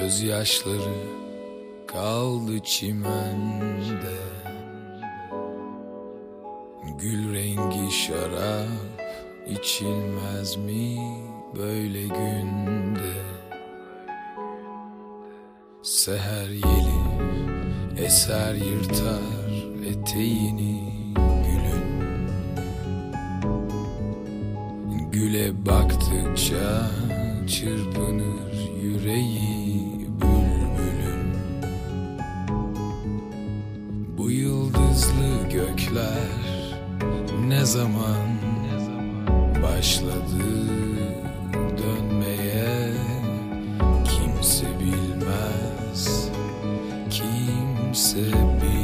Gözyaşları kaldı çimende. Gül rengi şarap içilmez mi böyle günde? Seher yeli eser yırtar eteğini gülün. Güle baktıkça çırpınır yüreği Bu yıldızlı gökler ne zaman başladı dönmeye? Kimse bilmez kimse bilmez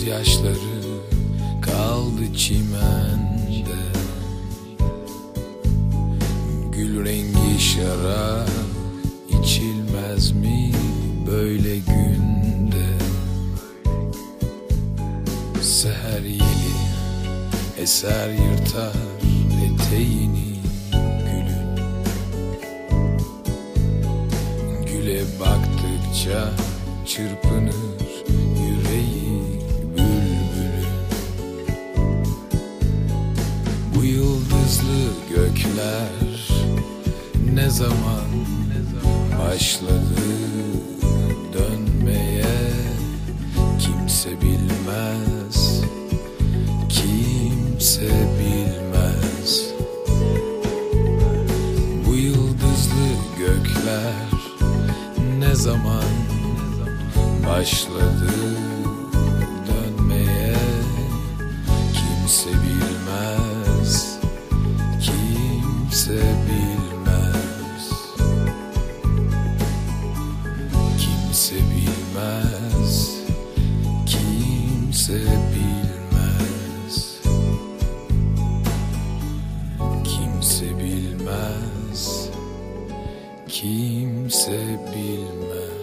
Gözyaşları kaldı çimende. Gül rengi şarap içilmez mi böyle günde? Seher yeli eser yırtar eteğini gülün. Güle baktıkça çırpınır yıldızlı gökler ne zaman başladı dönmeye? Kimse bilmez kimse bilmez. Bu yıldızlı gökler ne zaman başladı dönmeye? Kimse Kimse bilmez Kimse bilmez. Kimse bilmez Kimse bilmez.